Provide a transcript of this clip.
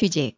취직.